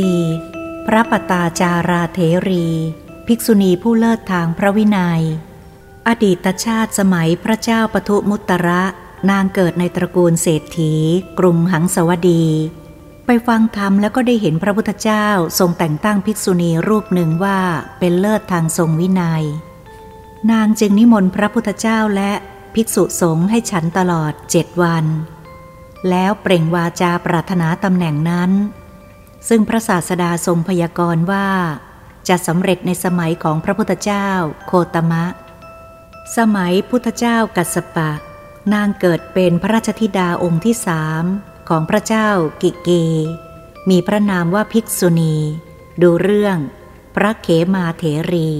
4. พระปตาจาราเทรี ภิกษุณีผู้เลิศทางพระวินัย อดีตชาติสมัยพระเจ้าปทุมุตระ นางเกิดในตระกูลเศรษฐี กรุงหังสวดี ไปฟังธรรมแล้วก็ได้เห็นพระพุทธเจ้าทรงแต่งตั้งภิกษุณีรูปหนึ่งว่าเป็นเลิศทางทรงวินัย นางจึงนิมนต์พระพุทธเจ้าและภิกษุสงฆ์ให้ฉันตลอดเจ็ดวัน แล้วเปล่งวาจาปรารถนาตำแหน่งนั้น ซึ่งพระศาสดาทรงพยากรณ์ว่า จะสำเร็จในสมัยของพระพุทธเจ้าโคตมะ สมัยพุทธเจ้ากัสปะ นางเกิดเป็นพระราชธิดาองค์ที่สามของพระเจ้ากิเก มีพระนามว่าภิกษุณี ดูเรื่อง พระเขมาเถรี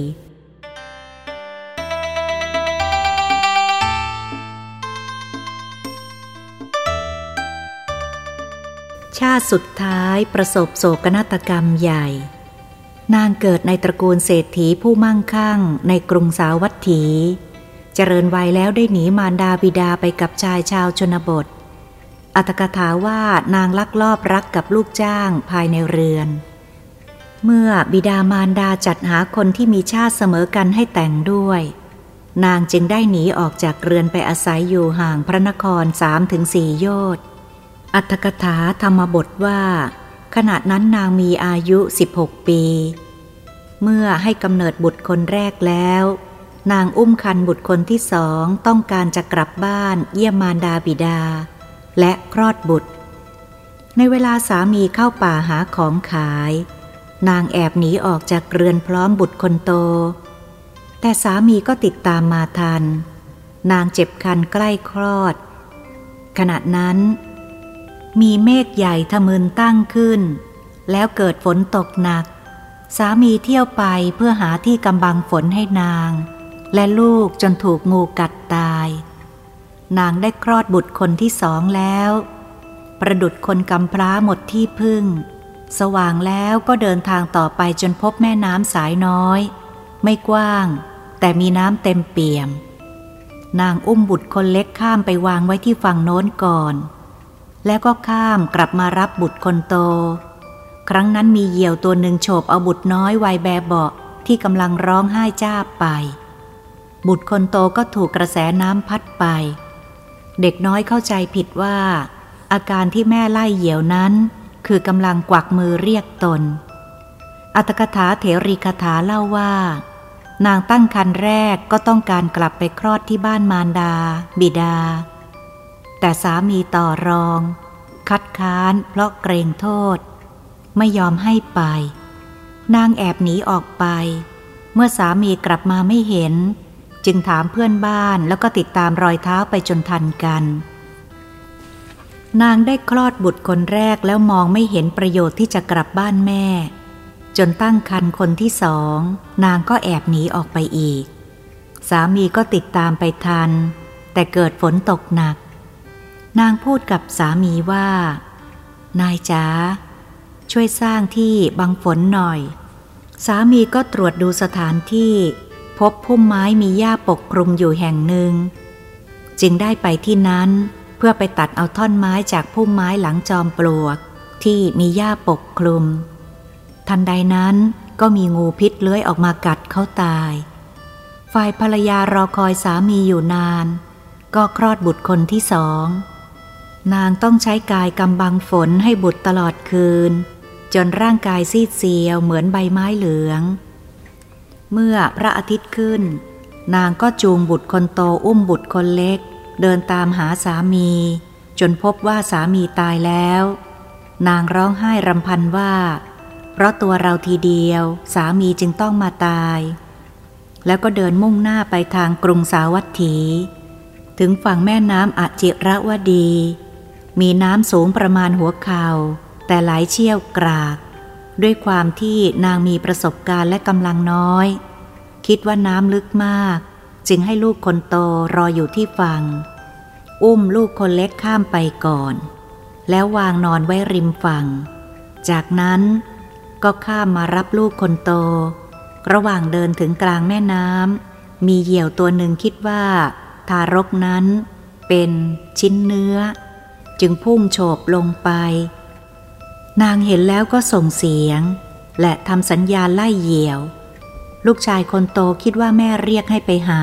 ชาติสุดท้ายประสบโศกนาฏกรรมใหญ่ นางเกิดในตระกูลเศรษฐีผู้มั่งคั่งในกรุงสาวัตถี เจริญวัยแล้วได้หนีมารดาบิดาไปกับชายชาวชนบท อัตกถาว่านางลักลอบรักกับลูกจ้างภายในเรือน เมื่อบิดามารดาจัดหาคนที่มีชาติเสมอกันให้แต่งด้วย นางจึงได้หนีออกจากเรือนไปอาศัยอยู่ห่างพระนครสามถึงสี่โยชน์ อัตถกถาธรรมบทว่า ขณะนั้นนางมีอายุ 16 ปี เมื่อให้กำเนิดบุตรคนแรกแล้ว นางอุ้มคันบุตรคนที่สองต้องการจะกลับบ้านเยี่ยมมารดาบิดา และคลอดบุตร ในเวลาสามีเข้าป่าหาของขาย นางแอบหนีออกจากเรือนพร้อมบุตรคนโต แต่สามีก็ติดตามมาทัน นางเจ็บคันใกล้คลอด ขณะนั้น มีเมฆใหญ่ทะมึนตั้งขึ้น แล้วเกิดฝนตกหนัก สามีเที่ยวไปเพื่อหาที่กำบังฝนให้นาง และลูกจนถูกงูกัดตาย นางได้คลอดบุตรคนที่สองแล้ว ประดุดคนกำพร้าหมดที่พึ่ง สว่างแล้วก็เดินทางต่อไปจนพบแม่น้ำสายน้อย ไม่กว้าง แต่มีน้ำเต็มเปี่ยม นางอุ้มบุตรคนเล็กข้ามไปวางไว้ที่ฝั่งโน้นก่อน แล้วก็ข้ามกลับมารับบุตรคนโต ครั้งนั้นมีเหยี่ยวตัวหนึ่งโฉบเอาบุตรน้อยวัยแบบเบาที่กำลังร้องไห้จ้าไป บุตรคนโตก็ถูกกระแสน้ำพัดไป เด็กน้อยเข้าใจผิดว่า อาการที่แม่ไล่เหยี่ยวนั้น คือกำลังกวักมือเรียกตน อัตกถาเถรีคถาเล่าว่า นางตั้งครรภ์แรกก็ต้องการกลับไปคลอดที่บ้านมารดา บิดา แต่สามีต่อรอง คัดค้านเพราะเกรงโทษ ไม่ยอมให้ไป นางแอบหนีออกไป เมื่อสามีกลับมาไม่เห็น จึงถามเพื่อนบ้านแล้วก็ติดตามรอยเท้าไปจนทันกัน นางได้คลอดบุตรคนแรกแล้วมองไม่เห็นประโยชน์ที่จะกลับบ้านแม่ จนตั้งคันคนที่สอง นางก็แอบหนีออกไปอีก สามีก็ติดตามไปทัน แต่เกิดฝนตกหนัก นางพูดกับสามีว่า นายจ๋าช่วยสร้างที่บังฝนหน่อย สามีก็ตรวจดูสถานที่ พบพุ่มไม้มีหญ้าปกคลุมอยู่แห่งหนึ่ง จึงได้ไปที่นั้นเพื่อไปตัดเอาท่อนไม้จากพุ่มไม้หลังจอมปลวก ที่มีหญ้าปกคลุม ทันใดนั้นก็มีงูพิษเลื้อยออกมากัดเขาตาย ฝ่ายภรรยารอคอยสามีอยู่นาน ก็คลอดบุตรคนที่สอง นางต้องใช้กายกำบังฝนให้บุตรตลอดคืน จนร่างกายซีดเซียวเหมือนใบไม้เหลือง เมื่อพระอาทิตย์ขึ้น นางก็จูงบุตรคนโตอุ้มบุตรคนเล็ก เดินตามหาสามี จนพบว่าสามีตายแล้ว นางร้องไห้รำพันว่า เพราะตัวเราทีเดียวสามีจึงต้องมาตาย แล้วก็เดินมุ่งหน้าไปทางกรุงสาวัตถี ถึงฝั่งแม่น้ำอจิระวดี มีน้ำสูงประมาณหัวเข่าแต่ไหลเชี่ยวกราก ด้วยความที่นางมีประสบการณ์และกำลังน้อย คิดว่าน้ำลึกมาก จึงให้ลูกคนโตรออยู่ที่ฝั่งอุ้มลูกคนเล็กข้ามไปก่อน แล้ววางนอนไว้ริมฝั่ง จากนั้นก็ข้ามมารับลูกคนโต ระหว่างเดินถึงกลางแม่น้ำมีเหยี่ยวตัวหนึ่งคิดว่า ทารกนั้นเป็นชิ้นเนื้อ จึงพุ่งโฉบลงไป นางเห็นแล้วก็ส่งเสียง และทำสัญญาไล่เหยี่ยว ลูกชายคนโตคิดว่าแม่เรียกให้ไปหา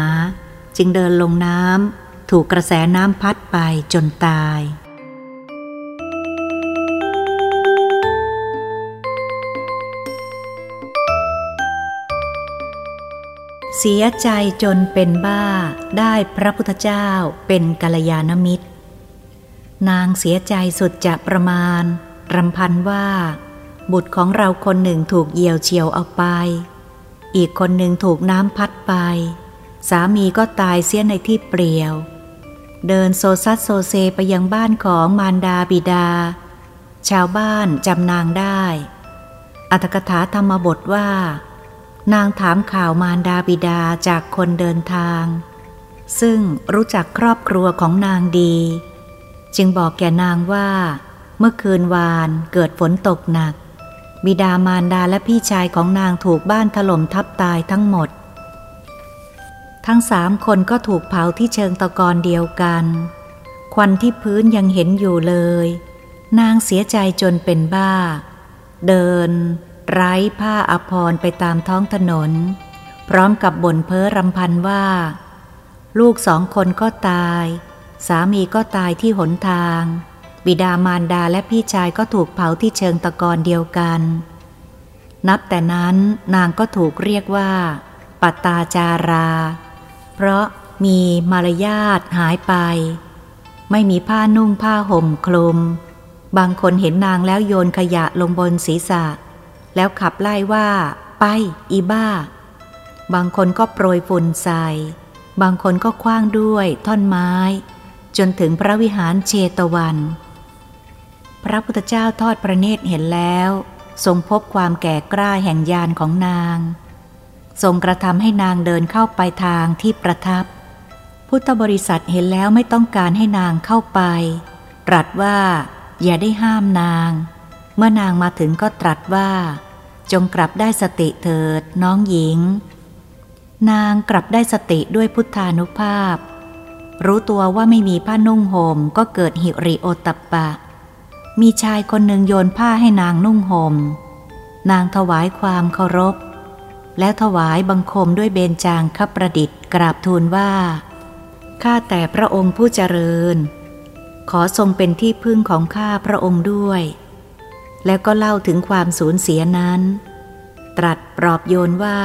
จึงเดินลงน้ำถูกกระแสน้ำพัดไปจนตายเสียใจจนเป็นบ้าได้พระพุทธเจ้าเป็นกัลยาณมิตร นางเสียใจสุดจะประมาณ รำพันว่า บุตรของเราคนหนึ่งถูกเหยี่ยวเฉียวเอาไป อีกคนหนึ่งถูกน้ำพัดไป สามีก็ตายเสียในที่เปลี่ยว เดินโซซัสโซเซไปยังบ้านของมารดาบิดา ชาวบ้านจำนางได้ อัตถกถาธรรมบทว่า นางถามข่าวมารดาบิดาจากคนเดินทาง ซึ่งรู้จักครอบครัวของนางดี จึงบอกแก่นางว่า เมื่อคืนวานเกิดฝนตกหนัก บิดามารดาและพี่ชายของนางถูกบ้านถล่มทับตายทั้งหมด ทั้งสามคนก็ถูกเผาที่เชิงตะกอนเดียวกัน ควันที่พื้นยังเห็นอยู่เลย นางเสียใจจนเป็นบ้า เดิน ไร้ผ้าอภรรไปตามท้องถนน พร้อมกับบ่นเพ้อรำพันว่า ลูกสองคนก็ตาย สามีก็ตายที่หนทาง บิดามารดาและพี่ชายก็ถูกเผาที่เชิงตะกอนเดียวกัน นับแต่นั้นนางก็ถูกเรียกว่า ปัตตาจารา เพราะมีมารยาทหายไป ไม่มีผ้านุ่งผ้าห่มคลุม บางคนเห็นนางแล้วโยนขยะลงบนศีรษะ แล้วขับไล่ว่า ไป อีบ้า บางคนก็โปรยฝุ่นใส่ บางคนก็คว้างด้วยท่อนไม้ จนถึงพระวิหารเชตวัน พระพุทธเจ้าทอดพระเนตรเห็นแล้ว ทรงพบความแก่กล้าแห่งญาณของนาง ทรงกระทำให้นางเดินเข้าไปทางที่ประทับ พุทธบริษัทเห็นแล้วไม่ต้องการให้นางเข้าไป ตรัสว่า อย่าได้ห้ามนาง เมื่อนางมาถึงก็ตรัสว่า จงกลับได้สติเถิดน้องหญิงนางกลับได้สติด้วยพุทธานุภาพ รู้ตัวว่าไม่มีผ้านุ่งห่มก็เกิดหิริโอตปปะ มีชายคนหนึ่งโยนผ้าให้นางนุ่งหม่ม นางถวายความเคารพ แล้วถวายบังคมด้วยเบญจางคประดิษฐ์กราบทูลว่า ข้าแต่พระองค์ผู้เจริญ ขอทรงเป็นที่พึ่งของข้าพระองค์ด้วย แล้วก็เล่าถึงความสูญเสียนั้น ตรัสปลอบโยนว่า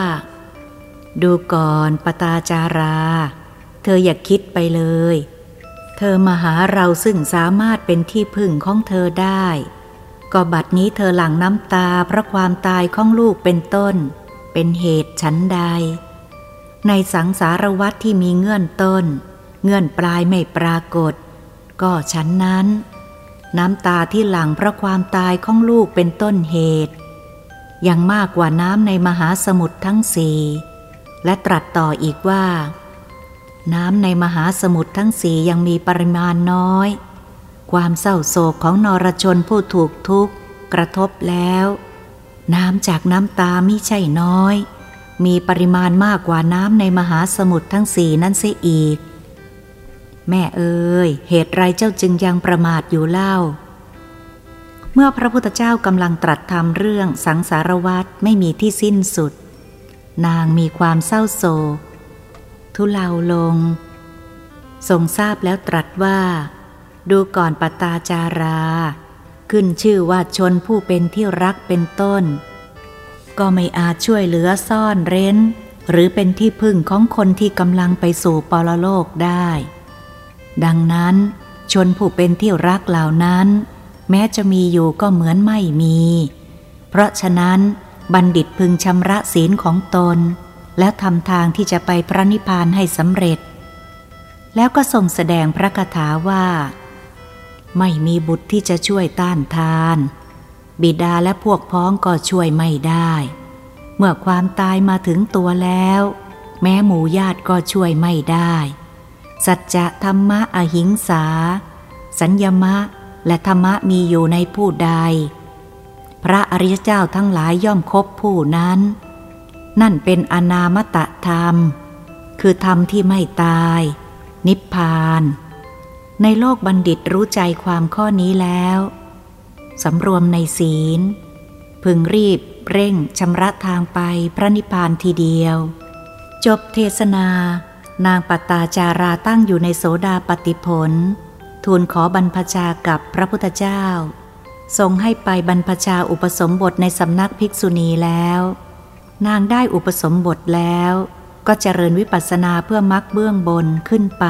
ดูก่อนปตาจารา เธออย่าคิดไปเลย เธอมาหาเราซึ่งสามารถเป็นที่พึ่งของเธอได้ ก็บัดนี้เธอหลั่งน้ำตาเพราะความตายของลูกเป็นต้น เป็นเหตุชั้นใด ในสังสารวัตที่มีเงื่อนต้น เงื่อนปลายไม่ปรากฏ ก็ชั้นนั้น น้ำตาที่หลั่งเพราะความตายของลูกเป็นต้นเหตุยังมากกว่าน้ำในมหาสมุทรทั้งสี่และตรัสต่ออีกว่า น้ำในมหาสมุทรทั้งสี่ยังมีปริมาณน้อย ความเศร้าโศกของนรชนผู้ถูกทุกข์กระทบแล้ว น้ำจากน้ำตาไม่ใช่น้อย มีปริมาณมากกว่าน้ำในมหาสมุทรทั้งสี่นั้นเสียอีก แม่เอ๋ยเหตุไรเจ้าจึงยังประมาทอยู่เล่า เมื่อพระพุทธเจ้ากำลังตรัสทำเรื่องสังสารวัตไม่มีที่สิ้นสุด นางมีความเศร้าโศก ทุเลาลง ทรงทราบแล้วตรัสว่า ดูก่อนปตาจารา ขึ้นชื่อว่าชนผู้เป็นที่รักเป็นต้น ก็ไม่อาจช่วยเหลือซ่อนเร้น หรือเป็นที่พึ่งของคนที่กำลังไปสู่ปรโลกได้ ดังนั้นชนผู้เป็นที่รักเหล่านั้น แม้จะมีอยู่ก็เหมือนไม่มี เพราะฉะนั้นบัณฑิตพึงชำระศีลของตน แล้วทำทางที่จะไปพระนิพพานให้สำเร็จ แล้วก็ทรงแสดงพระคาถาว่า ไม่มีบุตรที่จะช่วยต้านทาน บิดาและพวกพ้องก็ช่วยไม่ได้ เมื่อความตายมาถึงตัวแล้ว แม้หมู่ญาติก็ช่วยไม่ได้ สัจจะธรรมะอหิงสา สัญญมะและธรรมะมีอยู่ในผู้ใด พระอริยเจ้าทั้งหลายย่อมคบผู้นั้น นั่นเป็นอนามตะธรรม คือธรรมที่ไม่ตาย นิพพาน ในโลกบัณฑิตรู้ใจความข้อนี้แล้วสำรวมในศีล พึงรีบเร่งชำระทางไปพระนิพพานทีเดียว จบเทศนา นางปัตตาจาราตั้งอยู่ในโสดาปฏิผล ทูลขอบรรพชากับพระพุทธเจ้า ทรงให้ไปบรรพชาอุปสมบทในสำนักภิกษุณีแล้ว นางได้อุปสมบทแล้วก็เจริญวิปัสสนาเพื่อมักเบื้องบนขึ้นไป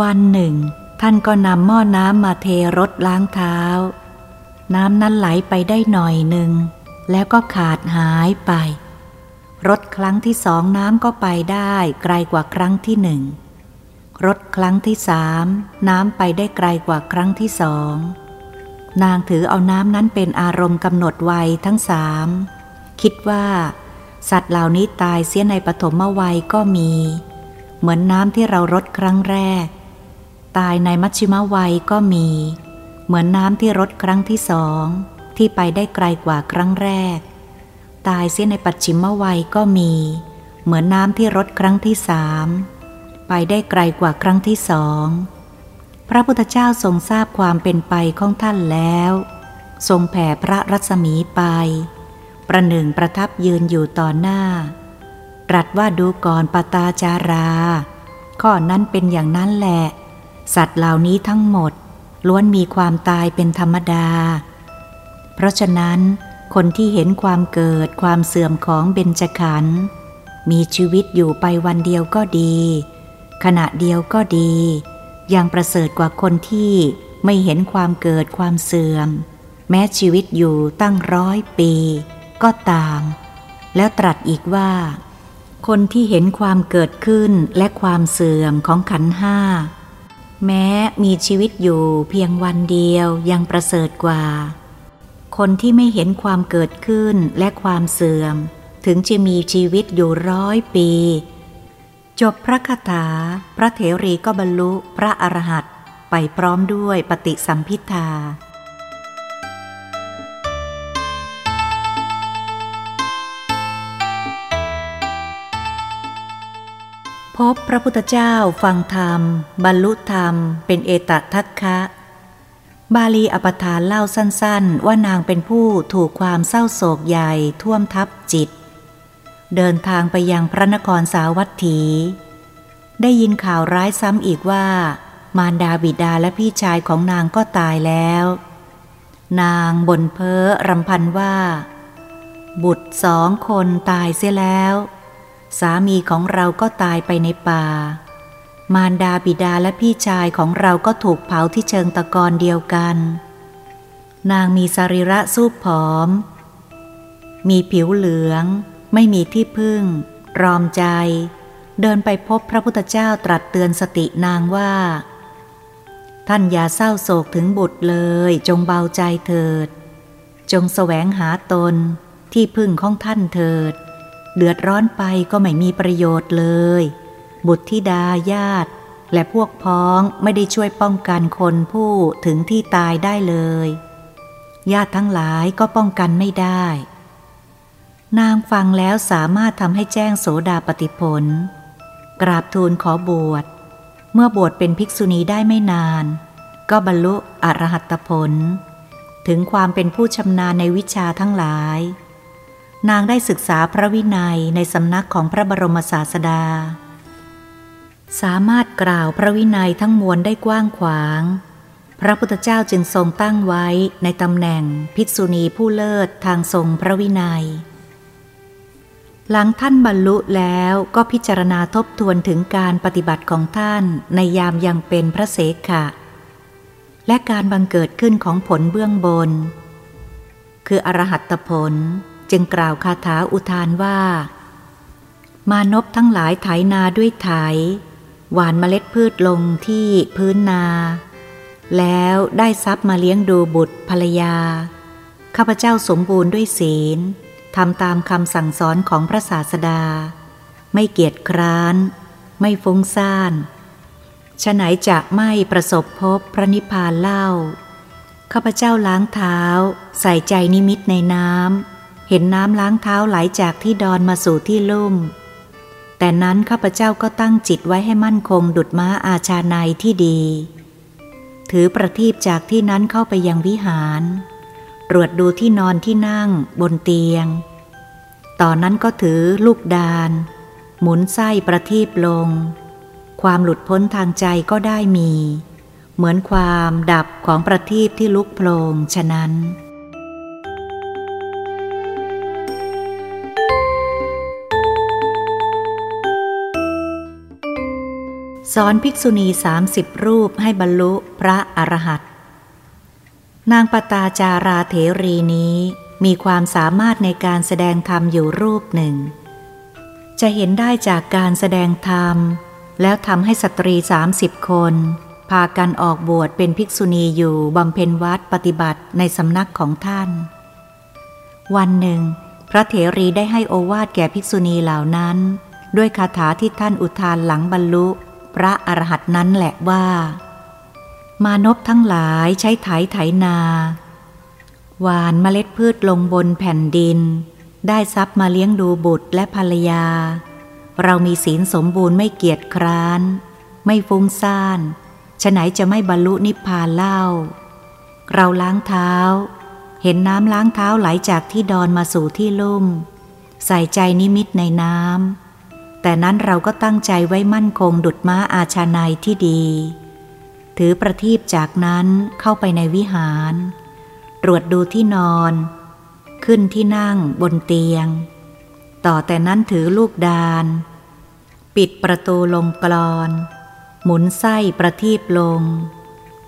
วันหนึ่ง ท่านก็นำหม้อน้ำมาเทรถล้างเท้า น้ำนั้นไหลไปได้หน่อยหนึ่ง แล้วก็ขาดหายไป รถครั้งที่สองน้ำก็ไปได้ไกลกว่าครั้งที่หนึ่ง รถครั้งที่สามน้ำไปได้ไกลกว่าครั้งที่สอง นางถือเอาน้ำนั้นเป็นอารมณ์กำหนดวัยทั้งสาม คิดว่า สัตว์เหล่านี้ตายเสียในปฐมวัยก็มี เหมือนน้ำที่เรารดครั้งแรก ตายในมัชชิมวัยก็มี เหมือนน้ำที่รดครั้งที่สอง ที่ไปได้ไกลกว่าครั้งแรก ตายเสียในปัจฉิมวัยก็มี เหมือนน้ำที่รดครั้งที่สามไปได้ไกลกว่าครั้งที่สองพระพุทธเจ้าทรงทราบความเป็นไปของท่านแล้ว ทรงแผ่พระรัศมีไป ประหนึ่งประทับยืนอยู่ต่อหน้าตรัสว่าดูก่อนปตาจารา ข้อนั้นเป็นอย่างนั้นแหละ สัตว์เหล่านี้ทั้งหมด ล้วนมีความตายเป็นธรรมดา เพราะฉะนั้น คนที่เห็นความเกิดความเสื่อมของเบญจขันธ์มีชีวิตอยู่ไปวันเดียวก็ดี ขณะเดียวก็ดี ยังประเสริฐกว่าคนที่ไม่เห็นความเกิดความเสื่อม แม้ชีวิตอยู่ตั้งร้อยปี ก็ตาม แล้วตรัสอีกว่า คนที่เห็นความเกิดขึ้นและความเสื่อมของขันห้า แม้มีชีวิตอยู่เพียงวันเดียวยังประเสริฐกว่า คนที่ไม่เห็นความเกิดขึ้นและความเสื่อม ถึงจะมีชีวิตอยู่ร้อยปี จบพระคาถา พระเถรีก็บรรลุพระอรหันต์ไปพร้อมด้วยปฏิสัมพิทา พบพระพุทธเจ้าฟังธรรม บรรลุธรรม เป็นเอตทัคคะ บาลีอปทานเล่าสั้นๆ ว่านางเป็นผู้ถูกความเศร้าโศกใหญ่ท่วมทับจิต เดินทางไปยังพระนครสาวัตถี ได้ยินข่าวร้ายซ้ำอีกว่า มารดาบิดาและพี่ชายของนางก็ตายแล้ว นางบ่นเพ้อรำพันว่า บุตรสองคนตายเสียแล้ว สามีของเราก็ตายไปในป่า มารดาบิดาและพี่ชายของเราก็ถูกเผาที่เชิงตะกอนเดียวกัน นางมีสรีระสูบผอม มีผิวเหลือง ไม่มีที่พึ่ง รอมใจ เดินไปพบพระพุทธเจ้าตรัสเตือนสตินางว่า ท่านอย่าเศร้าโศกถึงบุตรเลย จงเบาใจเถิด จงแสวงหาตนที่พึ่งของท่านเถิด เดือดร้อนไปก็ไม่มีประโยชน์เลย บุตรธิดาญาติ และพวกพ้องไม่ได้ช่วยป้องกันคนผู้ถึงที่ตายได้เลย ญาติทั้งหลายก็ป้องกันไม่ได้ นางฟังแล้วสามารถทำให้แจ้งโสดาปฏิผลกราบทูลขอบวช เมื่อบวชเป็นภิกษุณีได้ไม่นาน ก็บรรลุอรหัตผล ถึงความเป็นผู้ชำนาญในวิชาทั้งหลาย นางได้ศึกษาพระวินัยในสำนักของพระบรมศาสดา สามารถกล่าวพระวินัยทั้งมวลได้กว้างขวาง พระพุทธเจ้าจึงทรงตั้งไว้ในตำแหน่งภิกษุณีผู้เลิศทางทรงพระวินัย หลังท่านบรรลุแล้วก็พิจารณาทบทวนถึงการปฏิบัติของท่านในยามยังเป็นพระเสขะ และการบังเกิดขึ้นของผลเบื้องบน คืออรหัตผล จึงกล่าวคาถาอุทานว่า มานพทั้งหลายไถนาด้วยไถ หวานเมล็ดพืชลงที่พื้นนา แล้วได้ทรัพย์มาเลี้ยงดูบุตรภรรยา ข้าพเจ้าสมบูรณ์ด้วยศีลทำตามคำสั่งสอนของพระศาสดา ไม่เกียจคร้าน ไม่ฟุ้งซ่านฉะไหนจะไม่ประสบพบพระนิพพานเล่า ข้าพเจ้าล้างเท้า ใส่ใจนิมิตในน้ำ เห็นน้ำล้างเท้าไหลจากที่ดอนมาสู่ที่ลุ่ม แต่นั้นข้าพเจ้าก็ตั้งจิตไว้ให้มั่นคงดุดม้าอาชาในที่ดี ถือประทีปจากที่นั้นเข้าไปยังวิหาร ตรวจดูที่นอนที่นั่งบนเตียงตอนนั้นก็ถือลูกดาน หมุนไส้ประทีปลง ความหลุดพ้นทางใจก็ได้มี เหมือนความดับของประทีปที่ลุกโพลงฉะนั้น สอนภิกษุณีสามสิบรูปให้บรรลุพระอรหัตนางปตาจาราเถรีนี้มีความสามารถในการแสดงธรรมอยู่รูปหนึ่ง จะเห็นได้จากการแสดงธรรม แล้วทำให้สตรีสามสิบคน พากันออกบวชเป็นภิกษุณีอยู่บำเพ็ญวัดปฏิบัติในสำนักของท่าน วันหนึ่ง พระเถรีได้ให้โอวาทแก่ภิกษุณีเหล่านั้น ด้วยคาถาที่ท่านอุทานหลังบรรลุ พระอรหันต์นั้นแหละว่า มานพทั้งหลายใช้ไถไถนา หวานเมล็ดพืชลงบนแผ่นดิน ได้ทรัพย์มาเลี้ยงดูบุตรและภรรยา เรามีศีลสมบูรณ์ไม่เกียจคร้าน ไม่ฟุ้งซ่านฉไหนจะไม่บรรลุนิพพานเล่า เราล้างเท้า เห็นน้ำล้างเท้าไหลจากที่ดอนมาสู่ที่ลุ่ม ใส่ใจนิมิตในน้ำ แต่นั้นเราก็ตั้งใจไว้มั่นคงดุดม้าอาชาในที่ดี ถือประทีปจากนั้นเข้าไปในวิหาร ตรวจดูที่นอน ขึ้นที่นั่งบนเตียง ต่อแต่นั้นถือลูกดานปิดประตูลงกรอน หมุนไส้ประทีปลง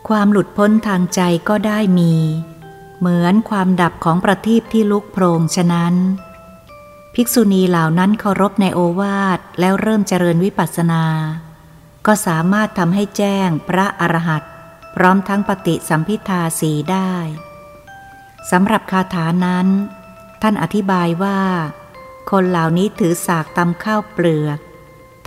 ความหลุดพ้นทางใจก็ได้มี เหมือนความดับของประทีปที่ลุกโพรงฉะนั้น ภิกษุณีเหล่านั้นเคารพในโอวาทแล้วเริ่มเจริญวิปัสสนา ก็สามารถทำให้แจ้งพระอรหันต์พร้อมทั้งปฏิสัมพิทาสีได้สำหรับคาถานั้น ท่านอธิบายว่า คนเหล่านี้ถือสากตำข้าวเปลือก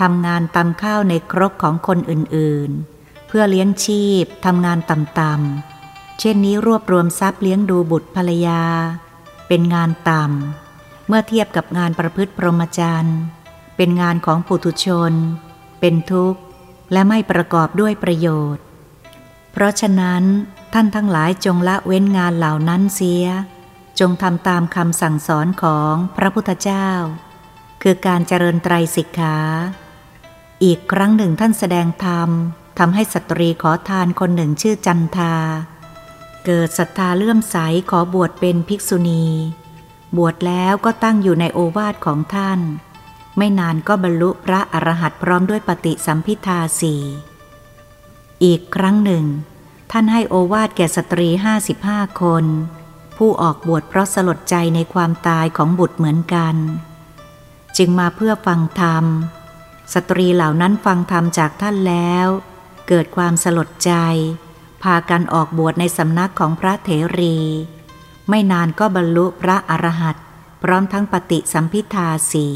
ทำงานตำข้าวในครกของคนอื่นๆ เพื่อเลี้ยงชีพทำงานต่ำๆเช่นนี้รวบรวมทรัพย์เลี้ยงดูบุตรภรรยา เป็นงานต่ำ เมื่อเทียบกับงานประพฤติพรหมจรรย์ เป็นงานของปุถุชน เป็นทุกข์ และไม่ประกอบด้วยประโยชน์ เพราะฉะนั้นท่านทั้งหลายจงละเว้นงานเหล่านั้นเสีย จงทำตามคำสั่งสอนของพระพุทธเจ้า คือการเจริญไตรสิกขา อีกครั้งหนึ่งท่านแสดงธรรมทำให้สตรีขอทานคนหนึ่งชื่อจันทา เกิดศรัทธาเลื่อมใสขอบวชเป็นภิกษุณี บวชแล้วก็ตั้งอยู่ในโอวาทของท่าน ไม่นานก็บรรลุพระอรหันต์พร้อมด้วยปฏิสัมพิทาสีอีกครั้งหนึ่ง ท่านให้โอวาทแก่สตรีห้าสิบห้าคน ผู้ออกบวชเพราะสลดใจในความตายของบุตรเหมือนกัน จึงมาเพื่อฟังธรรม สตรีเหล่านั้นฟังธรรมจากท่านแล้ว เกิดความสลดใจ พากันออกบวชในสำนักของพระเถรี ไม่นานก็บรรลุพระอรหันต์พร้อมทั้งปฏิสัมพิทาสี่